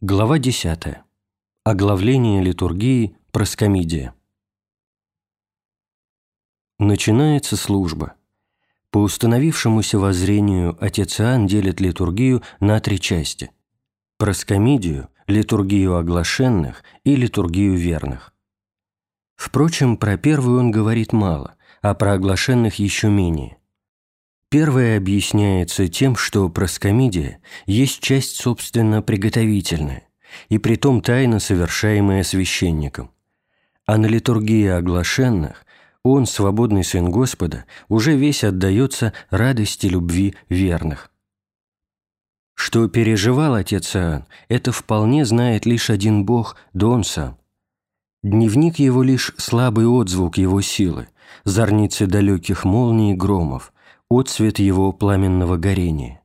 Глава 10. Оглавление литургии Проскомидия. Начинается служба. По установившемуся воззрению отец Иоанн делит литургию на три части – проскомидию, литургию оглашенных и литургию верных. Впрочем, про первую он говорит мало, а про оглашенных еще менее. Первое объясняется тем, что проскомидия есть часть, собственно, приготовительная, и притом тайно совершаемая священником. А на литургии оглашенных он, свободный сын Господа, уже весь отдается радости любви верных. Что переживал отец Иоанн, это вполне знает лишь один Бог, да он сам. Дневник его лишь слабый отзвук его силы, зорницы далеких молний и громов – отцвет его пламенного горения.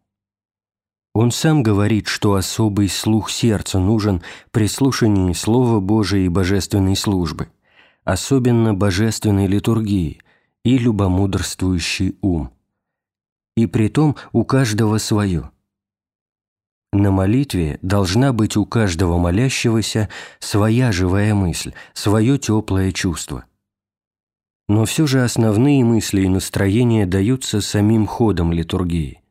Он сам говорит, что особый слух сердца нужен при слушании Слова Божия и божественной службы, особенно божественной литургии и любомудрствующий ум. И при том у каждого свое. На молитве должна быть у каждого молящегося своя живая мысль, свое теплое чувство – но все же основные мысли и настроения даются самим ходом литургии,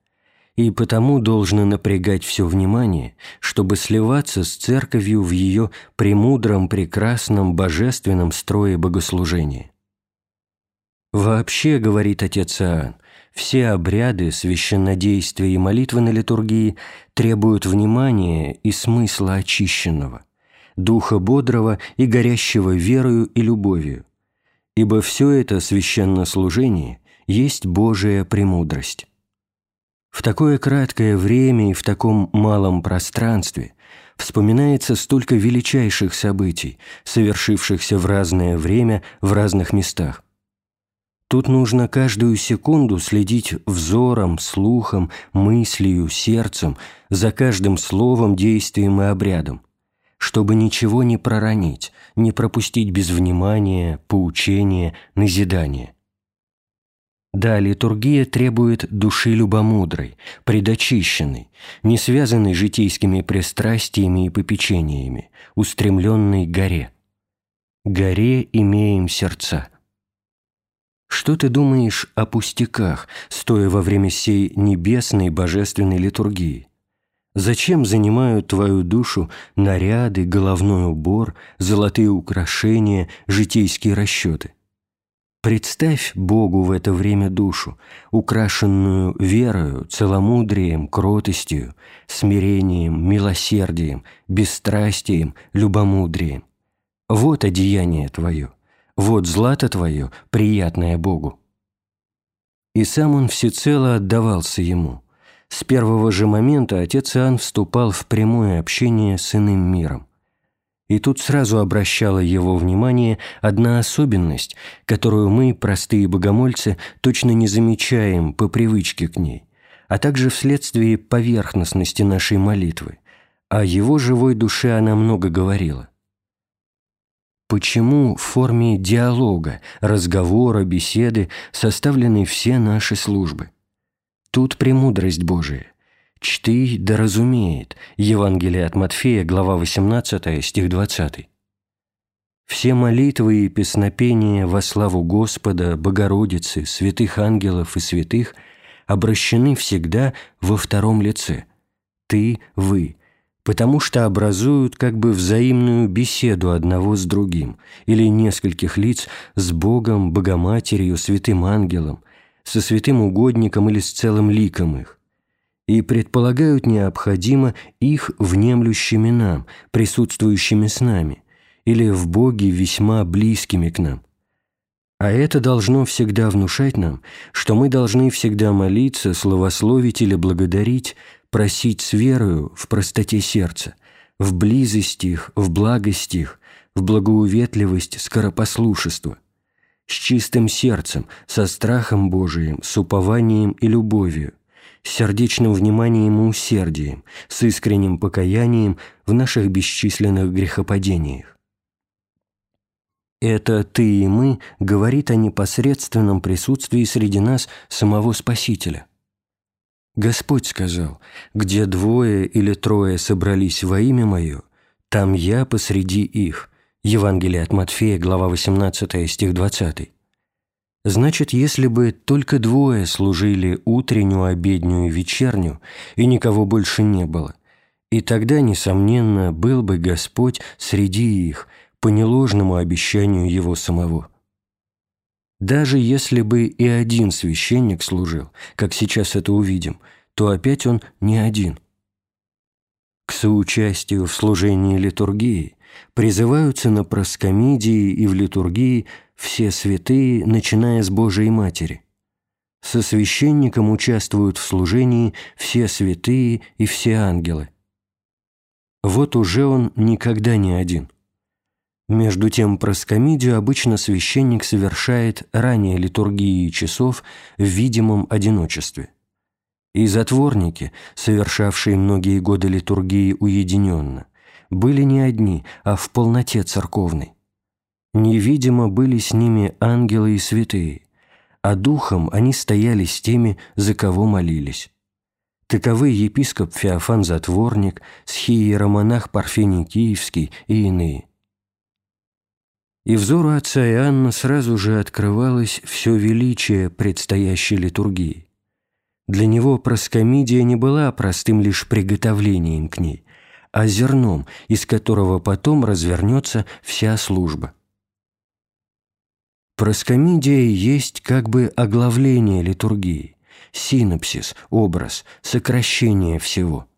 и потому должно напрягать все внимание, чтобы сливаться с церковью в ее премудром, прекрасном, божественном строе богослужения. Вообще, говорит отец Иоанн, все обряды, священнодействия и молитвы на литургии требуют внимания и смысла очищенного, духа бодрого и горящего верою и любовью, ибо все это священнослужение есть Божия премудрость. В такое краткое время и в таком малом пространстве вспоминается столько величайших событий, совершившихся в разное время в разных местах. Тут нужно каждую секунду следить взором, слухом, мыслью, сердцем за каждым словом, действием и обрядом – чтобы ничего не проронить, не пропустить без внимания, поучения, назидания. Да, литургия требует души любомудрой, предочищенной, не связанной житейскими пристрастиями и попечениями, устремленной к горе. Горе имеем сердца. Что ты думаешь о пустяках, стоя во время сей небесной божественной литургии? Зачем занимают твою душу наряды, головной убор, золотые украшения, житейские расчеты? Представь Богу в это время душу, украшенную верою, целомудрием, кротостью, смирением, милосердием, бесстрастием, любомудрием. Вот одеяние твое, вот злато твое, приятное Богу. И сам он всецело отдавался ему – с первого же момента отец Иоанн вступал в прямое общение с иным миром. И тут сразу обращала его внимание одна особенность, которую мы, простые богомольцы, точно не замечаем по привычке к ней, а также вследствие поверхностности нашей молитвы. О его живой душе она много говорила. Почему в форме диалога, разговора, беседы составлены все наши службы? Тут премудрость Божия. «Чты да разумеет» Евангелие от Матфея, глава 18, стих 20. Все молитвы и песнопения во славу Господа, Богородицы, святых ангелов и святых обращены всегда во втором лице «ты», «вы», потому что образуют как бы взаимную беседу одного с другим или нескольких лиц с Богом, Богоматерью, святым ангелом – со святым угодником или с целым ликом их, и предполагают необходимо их внемлющими нам, присутствующими с нами, или в Боге весьма близкими к нам. А это должно всегда внушать нам, что мы должны всегда молиться, славословить или благодарить, просить с верою в простоте сердца, в близости их, в благости их, в благоуветливость скоропослушества – с чистым сердцем, со страхом Божиим, с упованием и любовью, с сердечным вниманием и усердием, с искренним покаянием в наших бесчисленных грехопадениях. Это «ты» и «мы» говорит о непосредственном присутствии среди нас самого Спасителя. Господь сказал, «Где двое или трое собрались во имя Мое, там Я посреди их». Евангелие от Матфея, глава 18, стих 20. Значит, если бы только двое служили утреннюю, обеднюю и вечернюю, и никого больше не было, и тогда, несомненно, был бы Господь среди их по неложному обещанию Его самого. Даже если бы и один священник служил, как сейчас это увидим, то опять он не один. К соучастию в служении литургии призываются на проскомидии и в литургии все святые, начиная с Божией Матери. Со священником участвуют в служении все святые и все ангелы. Вот уже он никогда не один – между тем, проскомидию обычно священник совершает ранее литургии часов в видимом одиночестве. И затворники, совершавшие многие годы литургии уединенно, были не одни, а в полноте церковной. Невидимо были с ними ангелы и святые, а духом они стояли с теми, за кого молились. Таковы епископ Феофан Затворник, схиеромонах Парфений Киевский и иные – и взору отца Иоанна сразу же открывалось все величие предстоящей литургии. Для него проскомидия не была простым лишь приготовлением к ней, а зерном, из которого потом развернется вся служба. Проскомидия есть как бы оглавление литургии, синапсис, образ, сокращение всего –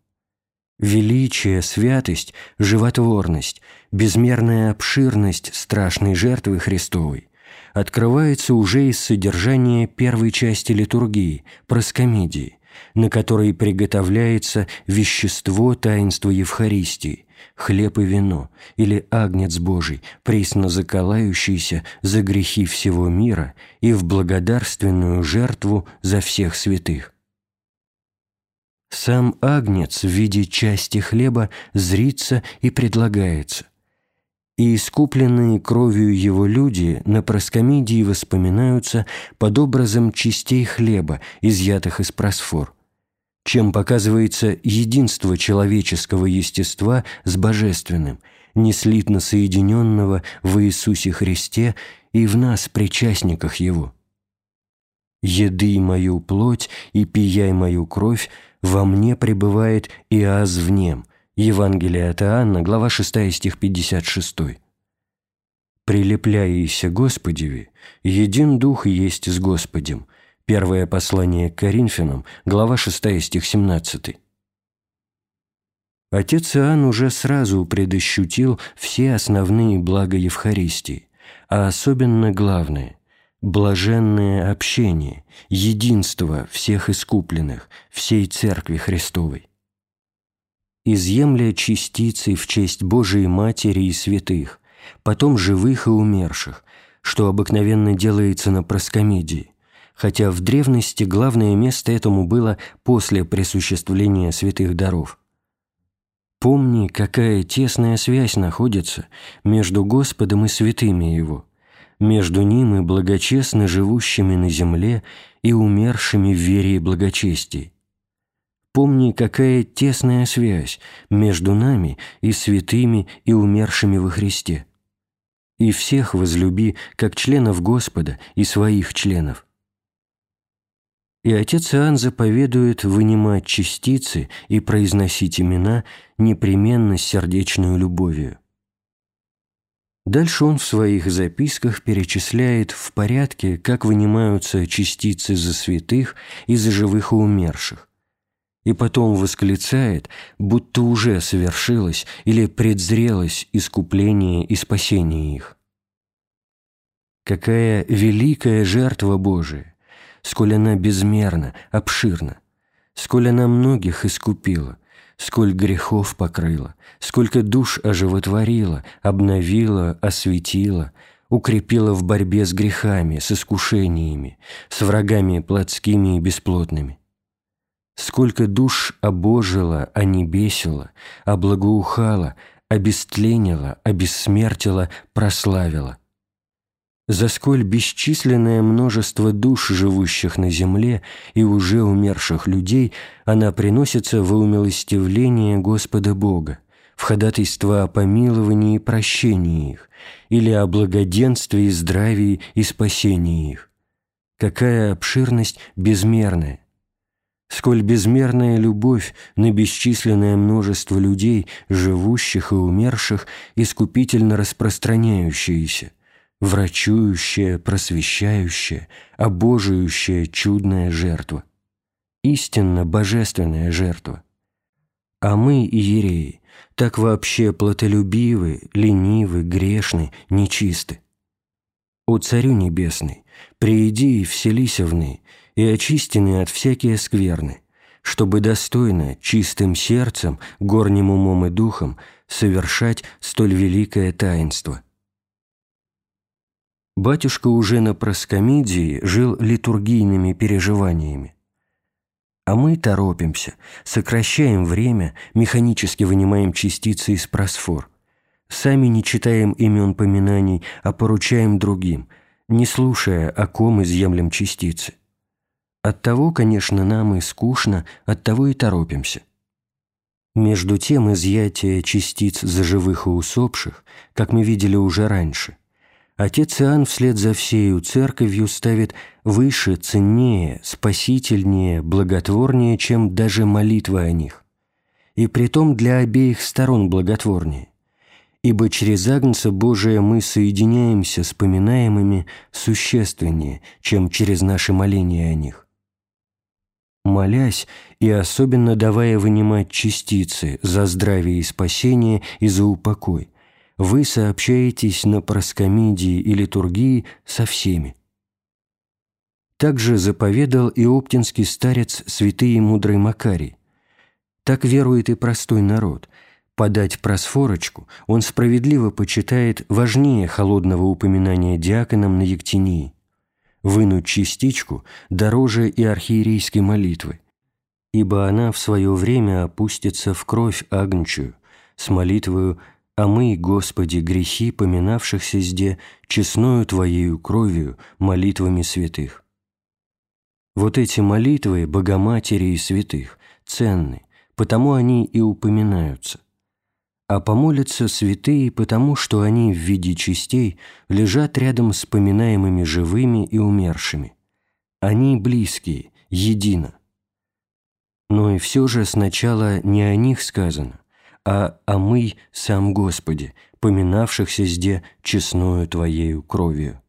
Величие, святость, животворность, безмерная обширность страшной жертвы Христовой открывается уже из содержания первой части литургии, проскомидии, на которой приготовляется вещество таинства Евхаристии, хлеб и вино, или агнец Божий, присно заколающийся за грехи всего мира и в благодарственную жертву за всех святых. Сам агнец в виде части хлеба зрится и предлагается. И искупленные кровью его люди на проскомидии воспоминаются под образом частей хлеба, изъятых из просфор, чем показывается единство человеческого естества с божественным, неслитно соединенного в Иисусе Христе и в нас, причастниках Его. «Еды мою плоть и пияй мою кровь, во мне пребывает Иоаз в нем». Евангелие от Иоанна, глава 6, стих 56. «Прилепляйся Господеви, един Дух есть с Господем». Первое послание к Коринфянам, глава 6, стих 17. Отец Иоанн уже сразу предощутил все основные блага Евхаристии, а особенно главное – блаженное общение, единство всех искупленных, всей Церкви Христовой. Изъемля частицы в честь Божией Матери и святых, потом живых и умерших, что обыкновенно делается на проскомидии, хотя в древности главное место этому было после присуществления святых даров. Помни, какая тесная связь находится между Господом и святыми Его – между ним и благочестно живущими на земле и умершими в вере и благочестии. Помни, какая тесная связь между нами и святыми и умершими во Христе. И всех возлюби, как членов Господа и своих членов. И отец Иоанн заповедует вынимать частицы и произносить имена непременно с сердечной любовью. Дальше он в своих записках перечисляет в порядке, как вынимаются частицы за святых и за живых и умерших. И потом восклицает, будто уже совершилось или предзрелось искупление и спасение их. Какая великая жертва Божия, сколь она безмерна, обширна, сколь она многих искупила, сколь грехов покрыла, сколько душ оживотворила, обновила, осветила, укрепила в борьбе с грехами, с искушениями, с врагами плотскими и бесплотными. Сколько душ обожила, онебесила, облагоухала, обестленила, обессмертила, прославила. за сколь бесчисленное множество душ, живущих на земле и уже умерших людей, она приносится во умилостивление Господа Бога, в ходатайство о помиловании и прощении их, или о благоденствии, здравии и спасении их. Какая обширность безмерная! Сколь безмерная любовь на бесчисленное множество людей, живущих и умерших, искупительно распространяющаяся – врачующая, просвещающая, обожающая чудная жертва. Истинно божественная жертва. А мы, иереи, так вообще плотолюбивы, ленивы, грешны, нечисты. О Царю Небесный, прииди и вселись в ны, и очистены от всякие скверны, чтобы достойно, чистым сердцем, горним умом и духом совершать столь великое таинство – батюшка уже на проскомидии жил литургийными переживаниями. А мы торопимся, сокращаем время, механически вынимаем частицы из просфор. Сами не читаем имен поминаний, а поручаем другим, не слушая, о ком изъемлем частицы. Оттого, конечно, нам и скучно, оттого и торопимся. Между тем изъятие частиц заживых и усопших, как мы видели уже раньше – Отец Иоанн вслед за всею церковью ставит выше, ценнее, спасительнее, благотворнее, чем даже молитва о них. И притом для обеих сторон благотворнее. Ибо через Агнца Божия мы соединяемся с поминаемыми существеннее, чем через наши моления о них. Молясь и особенно давая вынимать частицы за здравие и спасение и за упокой, вы сообщаетесь на проскомидии и литургии со всеми. Также заповедал и оптинский старец святый и мудрый Макарий. Так верует и простой народ. Подать просфорочку он справедливо почитает важнее холодного упоминания диаконом на Ектинии. Вынуть частичку дороже и архиерейской молитвы, ибо она в свое время опустится в кровь агнчую с молитвою а мы, Господи, грехи, поминавшихся сде, честною Твоею кровью, молитвами святых. Вот эти молитвы Богоматери и святых ценны, потому они и упоминаются. А помолятся святые, потому что они в виде частей лежат рядом с поминаемыми живыми и умершими. Они близкие, едино. Но и все же сначала не о них сказано, а омый сам Господи, поминавшихся сде честною Твоею кровью.